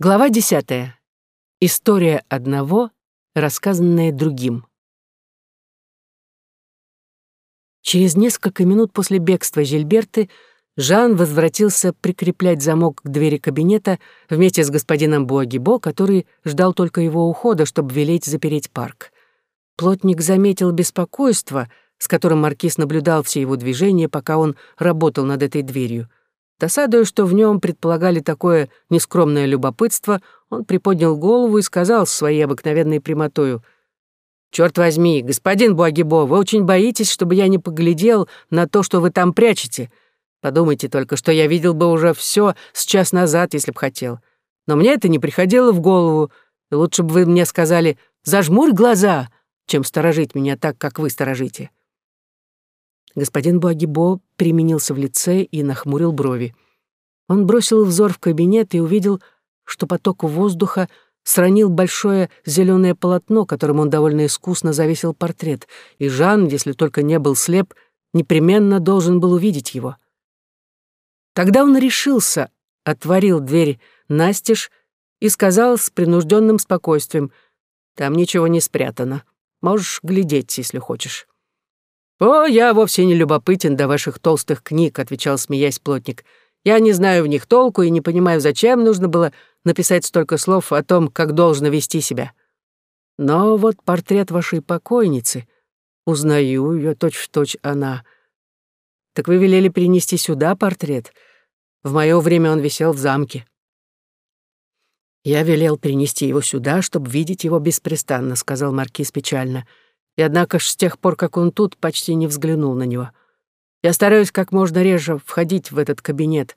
Глава десятая. История одного, рассказанная другим. Через несколько минут после бегства Жильберты Жан возвратился прикреплять замок к двери кабинета вместе с господином Буагибо, который ждал только его ухода, чтобы велеть запереть парк. Плотник заметил беспокойство, с которым маркиз наблюдал все его движения, пока он работал над этой дверью — Досадуя, что в нем предполагали такое нескромное любопытство, он приподнял голову и сказал своей обыкновенной прямотою, «Чёрт возьми, господин Буагибо, вы очень боитесь, чтобы я не поглядел на то, что вы там прячете. Подумайте только, что я видел бы уже все с час назад, если б хотел. Но мне это не приходило в голову, лучше бы вы мне сказали «зажмурь глаза», чем сторожить меня так, как вы сторожите». Господин Буагибо применился в лице и нахмурил брови. Он бросил взор в кабинет и увидел, что поток воздуха сранил большое зеленое полотно, которым он довольно искусно завесил портрет, и Жан, если только не был слеп, непременно должен был увидеть его. Тогда он решился, отворил дверь настежь и сказал с принужденным спокойствием, «Там ничего не спрятано. Можешь глядеть, если хочешь». «О, я вовсе не любопытен до ваших толстых книг», — отвечал, смеясь плотник. «Я не знаю в них толку и не понимаю, зачем нужно было написать столько слов о том, как должно вести себя. Но вот портрет вашей покойницы. Узнаю ее точь-в-точь она. Так вы велели принести сюда портрет? В мое время он висел в замке». «Я велел принести его сюда, чтобы видеть его беспрестанно», — сказал маркиз печально. — и однако ж с тех пор, как он тут, почти не взглянул на него. Я стараюсь как можно реже входить в этот кабинет,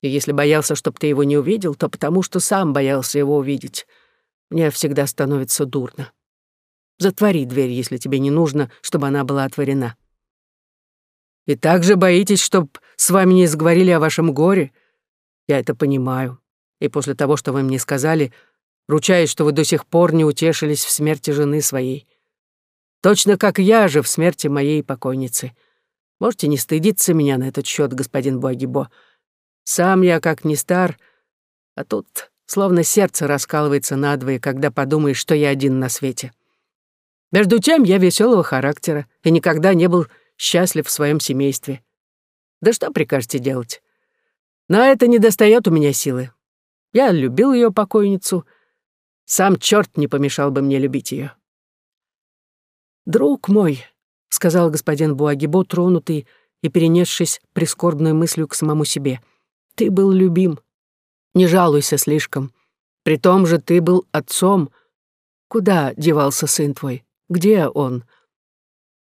и если боялся, чтоб ты его не увидел, то потому что сам боялся его увидеть. Мне всегда становится дурно. Затвори дверь, если тебе не нужно, чтобы она была отворена. И также боитесь, чтоб с вами не заговорили о вашем горе? Я это понимаю. И после того, что вы мне сказали, ручаюсь, что вы до сих пор не утешились в смерти жены своей. Точно как я же в смерти моей покойницы. Можете не стыдиться меня на этот счет, господин Буагибо. Сам я как не стар, а тут словно сердце раскалывается надвое, когда подумаешь, что я один на свете. Между тем я веселого характера и никогда не был счастлив в своем семействе. Да что прикажете делать? На это не достает у меня силы. Я любил ее покойницу. Сам черт не помешал бы мне любить ее. «Друг мой», — сказал господин Буагибо, тронутый и перенесшись прискорбной мыслью к самому себе, — «ты был любим. Не жалуйся слишком. При том же ты был отцом. Куда девался сын твой? Где он?»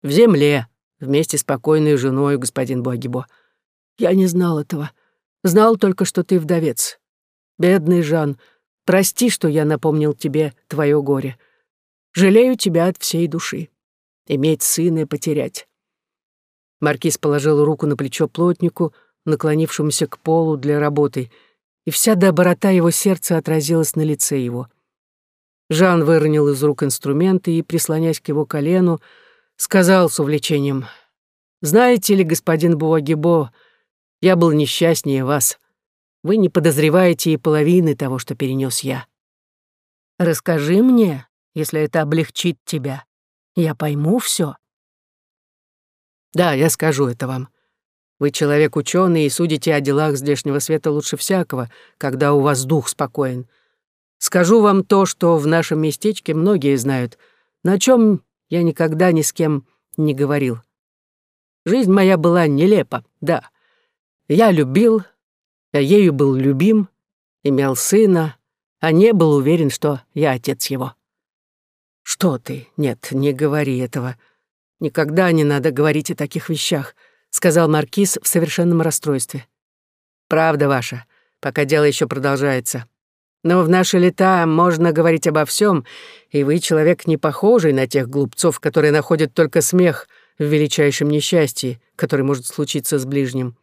«В земле, вместе с покойной женой, господин Буагибо. Я не знал этого. Знал только, что ты вдовец. Бедный Жан, прости, что я напомнил тебе твое горе. Жалею тебя от всей души иметь сына и потерять. Маркиз положил руку на плечо плотнику, наклонившемуся к полу для работы, и вся доброта его сердца отразилась на лице его. Жан выронил из рук инструменты и, прислонясь к его колену, сказал с увлечением, «Знаете ли, господин Буагибо, я был несчастнее вас. Вы не подозреваете и половины того, что перенес я. Расскажи мне, если это облегчит тебя. Я пойму все. Да, я скажу это вам. Вы человек ученый и судите о делах здешнего света лучше всякого, когда у вас дух спокоен. Скажу вам то, что в нашем местечке многие знают, на чем я никогда ни с кем не говорил. Жизнь моя была нелепа, да. Я любил, я ею был любим, имел сына, а не был уверен, что я отец его. «Что ты? Нет, не говори этого. Никогда не надо говорить о таких вещах», — сказал Маркиз в совершенном расстройстве. «Правда ваша, пока дело еще продолжается. Но в наши лета можно говорить обо всем, и вы человек не похожий на тех глупцов, которые находят только смех в величайшем несчастье, который может случиться с ближним.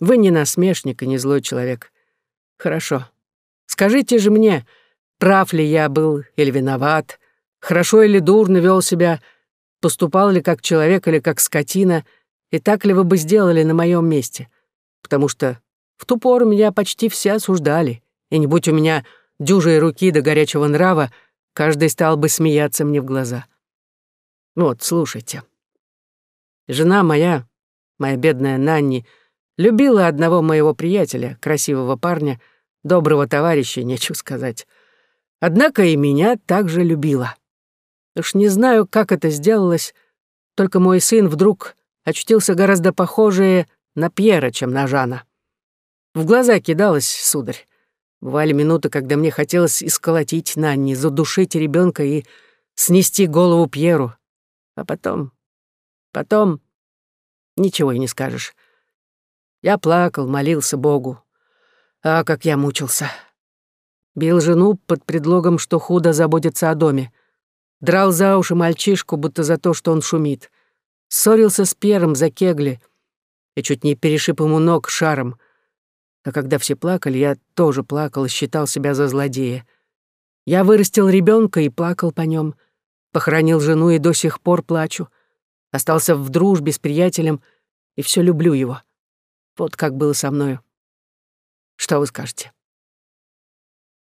Вы не насмешник и не злой человек. Хорошо. Скажите же мне, прав ли я был или виноват, хорошо или дурно вел себя, поступал ли как человек или как скотина, и так ли вы бы сделали на моем месте. Потому что в ту пору меня почти все осуждали, и не будь у меня дюжей руки до горячего нрава, каждый стал бы смеяться мне в глаза. Вот, слушайте. Жена моя, моя бедная Нанни, любила одного моего приятеля, красивого парня, доброго товарища, нечего сказать. Однако и меня также любила. Уж не знаю, как это сделалось, только мой сын вдруг очутился гораздо похожее на Пьера, чем на Жана. В глаза кидалось, сударь. Бывали минуты, когда мне хотелось исколотить Нанни, задушить ребенка и снести голову Пьеру. А потом... Потом... Ничего и не скажешь. Я плакал, молился Богу. А как я мучился. Бил жену под предлогом, что худо заботится о доме. Драл за уши мальчишку, будто за то, что он шумит. Ссорился с Пьером за кегли и чуть не перешиб ему ног шаром. А когда все плакали, я тоже плакал и считал себя за злодея. Я вырастил ребенка и плакал по нем, похоронил жену и до сих пор плачу. Остался в дружбе с приятелем и все люблю его. Вот как было со мною. Что вы скажете?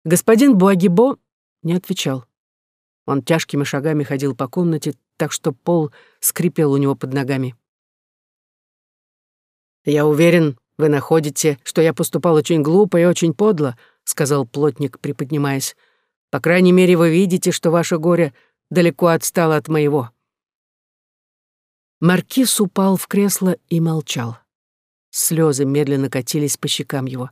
Господин Буагибо не отвечал. Он тяжкими шагами ходил по комнате, так что пол скрипел у него под ногами. «Я уверен, вы находите, что я поступал очень глупо и очень подло», сказал плотник, приподнимаясь. «По крайней мере, вы видите, что ваше горе далеко отстало от моего». Маркиз упал в кресло и молчал. Слезы медленно катились по щекам его.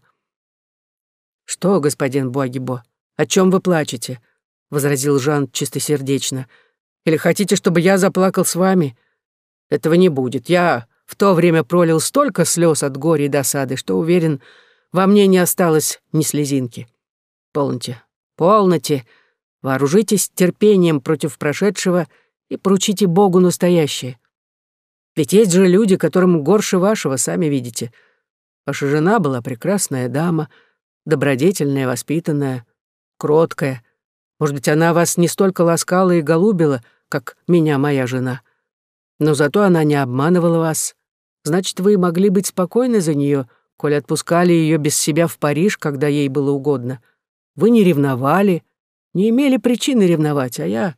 «Что, господин Буагибо, о чем вы плачете?» — возразил Жан чистосердечно. «Или хотите, чтобы я заплакал с вами? Этого не будет. Я в то время пролил столько слез от горя и досады, что, уверен, во мне не осталось ни слезинки. Полноте, полноте, вооружитесь терпением против прошедшего и поручите Богу настоящее. Ведь есть же люди, которым горше вашего, сами видите. Ваша жена была прекрасная дама, добродетельная, воспитанная, кроткая, может быть, она вас не столько ласкала и голубила, как меня моя жена. Но зато она не обманывала вас. Значит, вы могли быть спокойны за нее, коль отпускали ее без себя в Париж, когда ей было угодно. Вы не ревновали, не имели причины ревновать, а я...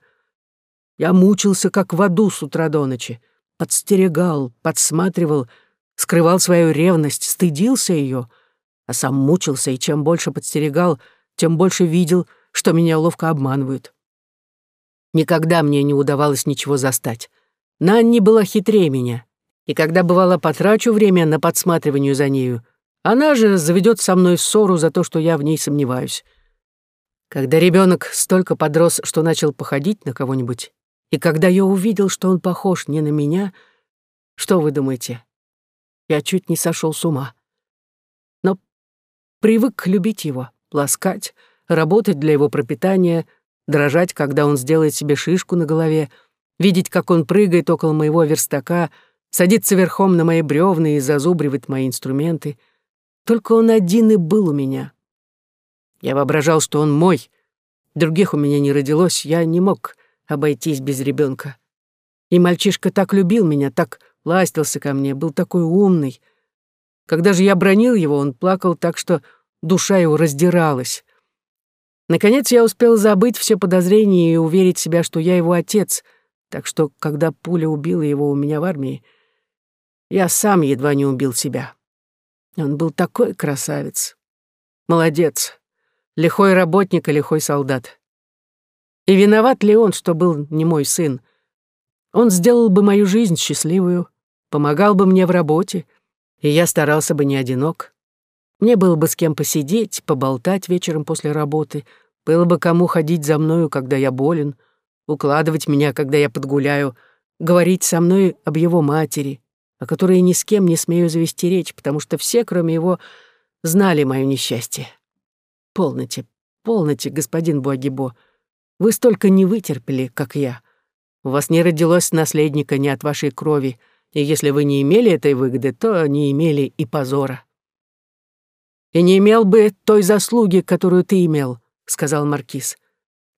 Я мучился, как в аду с утра до ночи. Подстерегал, подсматривал, скрывал свою ревность, стыдился ее, а сам мучился, и чем больше подстерегал, тем больше видел — что меня ловко обманывают. Никогда мне не удавалось ничего застать. Нанни была хитрее меня, и когда бывало потрачу время на подсматривание за нею, она же заведет со мной ссору за то, что я в ней сомневаюсь. Когда ребенок столько подрос, что начал походить на кого-нибудь, и когда я увидел, что он похож не на меня, что вы думаете? Я чуть не сошел с ума. Но привык любить его, ласкать, работать для его пропитания, дрожать, когда он сделает себе шишку на голове, видеть, как он прыгает около моего верстака, садится верхом на мои бревна и зазубривает мои инструменты. Только он один и был у меня. Я воображал, что он мой. Других у меня не родилось, я не мог обойтись без ребенка. И мальчишка так любил меня, так ластился ко мне, был такой умный. Когда же я бронил его, он плакал так, что душа его раздиралась. Наконец я успел забыть все подозрения и уверить себя, что я его отец, так что, когда пуля убила его у меня в армии, я сам едва не убил себя. Он был такой красавец. Молодец. Лихой работник и лихой солдат. И виноват ли он, что был не мой сын? Он сделал бы мою жизнь счастливую, помогал бы мне в работе, и я старался бы не одинок. Мне было бы с кем посидеть, поболтать вечером после работы, было бы кому ходить за мною, когда я болен, укладывать меня, когда я подгуляю, говорить со мной об его матери, о которой ни с кем не смею завести речь, потому что все, кроме его, знали мое несчастье. Полноте, полноте, господин Буагибо, вы столько не вытерпели, как я. У вас не родилось наследника ни от вашей крови, и если вы не имели этой выгоды, то не имели и позора и не имел бы той заслуги, которую ты имел», — сказал Маркиз.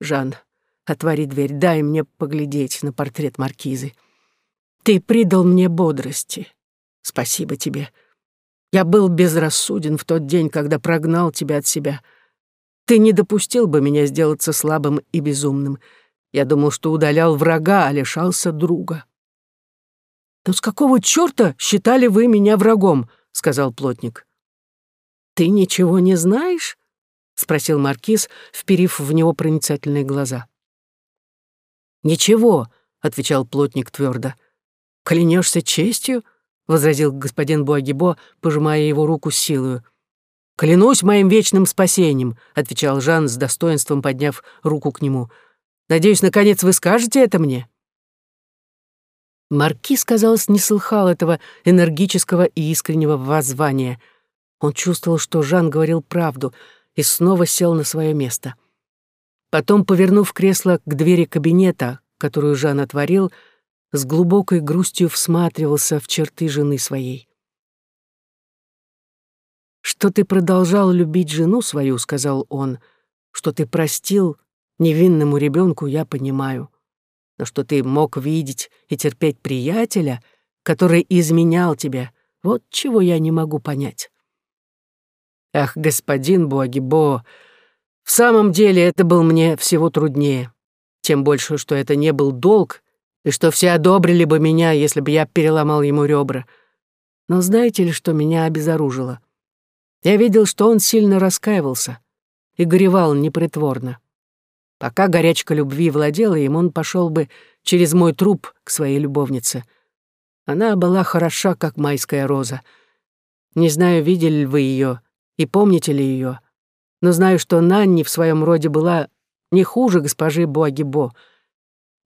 «Жан, отвори дверь, дай мне поглядеть на портрет Маркизы. Ты придал мне бодрости. Спасибо тебе. Я был безрассуден в тот день, когда прогнал тебя от себя. Ты не допустил бы меня сделаться слабым и безумным. Я думал, что удалял врага, а лишался друга. «Но с какого чёрта считали вы меня врагом?» — сказал плотник. «Ты ничего не знаешь?» — спросил маркиз, вперив в него проницательные глаза. «Ничего», — отвечал плотник твердо. «Клянешься честью?» — возразил господин Буагибо, пожимая его руку силою. «Клянусь моим вечным спасением», — отвечал Жан с достоинством, подняв руку к нему. «Надеюсь, наконец вы скажете это мне?» Маркиз, казалось, не слыхал этого энергического и искреннего воззвания. Он чувствовал, что Жан говорил правду, и снова сел на свое место. Потом, повернув кресло к двери кабинета, которую Жан отворил, с глубокой грустью всматривался в черты жены своей. «Что ты продолжал любить жену свою, — сказал он, — что ты простил невинному ребенку, я понимаю но что ты мог видеть и терпеть приятеля, который изменял тебя, вот чего я не могу понять. Ах, господин Буагибо, в самом деле это был мне всего труднее. Тем больше, что это не был долг, и что все одобрили бы меня, если бы я переломал ему ребра. Но знаете ли, что меня обезоружило? Я видел, что он сильно раскаивался и горевал непритворно. Пока горячка любви владела им, он пошел бы через мой труп к своей любовнице. Она была хороша, как майская роза. Не знаю, видели ли вы ее и помните ли ее, но знаю, что Нанни в своем роде была не хуже госпожи Буагибо.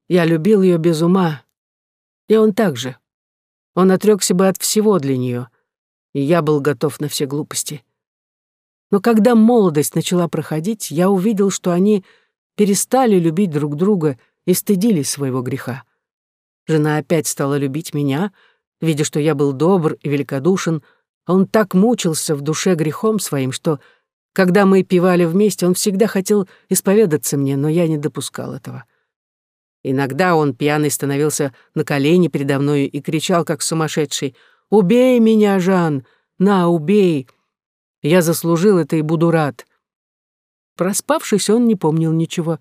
Я любил ее без ума, и он также. Он отрекся бы от всего для нее, и я был готов на все глупости. Но когда молодость начала проходить, я увидел, что они — перестали любить друг друга и стыдились своего греха. Жена опять стала любить меня, видя, что я был добр и великодушен, он так мучился в душе грехом своим, что, когда мы пивали вместе, он всегда хотел исповедаться мне, но я не допускал этого. Иногда он, пьяный, становился на колени передо мной и кричал, как сумасшедший, «Убей меня, Жан! На, убей! Я заслужил это и буду рад!» Проспавшись, он не помнил ничего,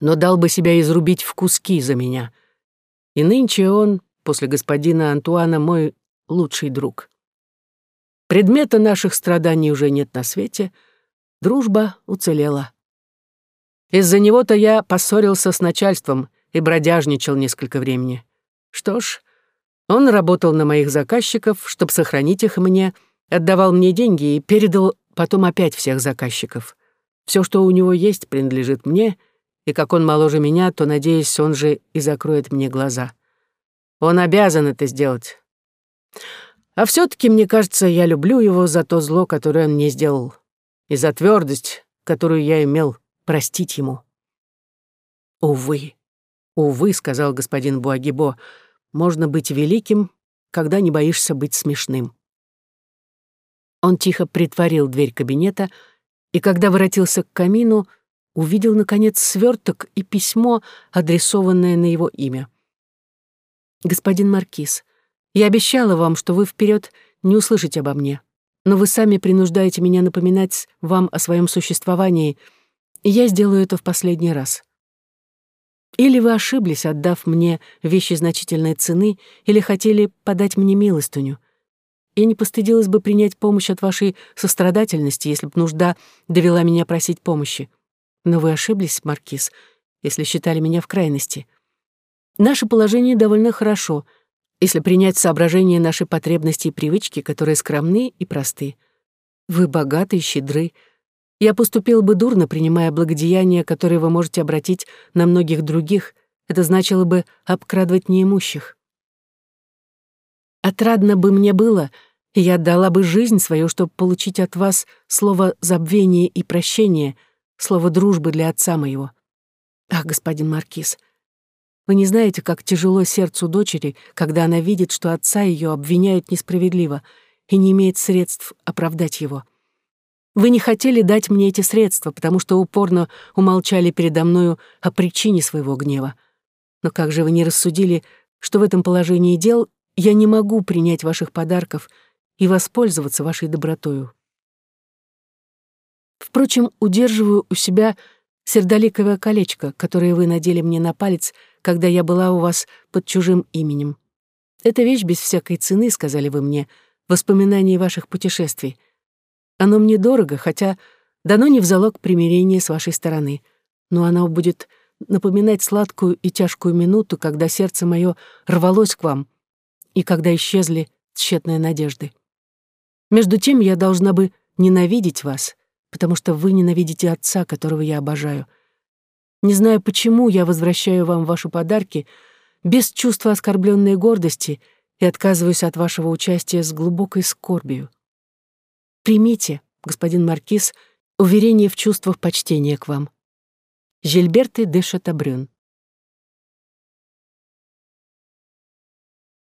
но дал бы себя изрубить в куски за меня. И нынче он, после господина Антуана, мой лучший друг. Предмета наших страданий уже нет на свете, дружба уцелела. Из-за него-то я поссорился с начальством и бродяжничал несколько времени. Что ж, он работал на моих заказчиков, чтобы сохранить их мне, отдавал мне деньги и передал потом опять всех заказчиков. Все, что у него есть, принадлежит мне, и как он моложе меня, то, надеюсь, он же и закроет мне глаза. Он обязан это сделать. А все таки мне кажется, я люблю его за то зло, которое он мне сделал, и за твердость, которую я имел простить ему. «Увы, увы», — сказал господин Буагибо, — «можно быть великим, когда не боишься быть смешным». Он тихо притворил дверь кабинета и когда воротился к камину, увидел, наконец, сверток и письмо, адресованное на его имя. «Господин Маркиз, я обещала вам, что вы вперед не услышите обо мне, но вы сами принуждаете меня напоминать вам о своем существовании, и я сделаю это в последний раз. Или вы ошиблись, отдав мне вещи значительной цены, или хотели подать мне милостыню. Я не постыдилась бы принять помощь от вашей сострадательности, если б нужда довела меня просить помощи. Но вы ошиблись, Маркиз, если считали меня в крайности. Наше положение довольно хорошо, если принять соображение нашей потребности и привычки, которые скромны и просты. Вы богаты и щедры. Я поступил бы дурно, принимая благодеяния, которые вы можете обратить на многих других. Это значило бы обкрадывать неимущих. Отрадно бы мне было, и я отдала бы жизнь свою, чтобы получить от вас слово забвения и прощения, слово дружбы для отца моего. Ах, господин Маркиз, вы не знаете, как тяжело сердцу дочери, когда она видит, что отца ее обвиняют несправедливо и не имеет средств оправдать его. Вы не хотели дать мне эти средства, потому что упорно умолчали передо мною о причине своего гнева. Но как же вы не рассудили, что в этом положении дел я не могу принять ваших подарков и воспользоваться вашей добротою. Впрочем, удерживаю у себя сердоликовое колечко, которое вы надели мне на палец, когда я была у вас под чужим именем. Эта вещь без всякой цены, сказали вы мне, воспоминания ваших путешествий. Оно мне дорого, хотя дано не в залог примирения с вашей стороны, но оно будет напоминать сладкую и тяжкую минуту, когда сердце мое рвалось к вам и когда исчезли тщетные надежды. Между тем я должна бы ненавидеть вас, потому что вы ненавидите отца, которого я обожаю. Не знаю, почему я возвращаю вам ваши подарки без чувства оскорбленной гордости и отказываюсь от вашего участия с глубокой скорбью. Примите, господин Маркиз, уверение в чувствах почтения к вам. Жильберты де Шатабрюн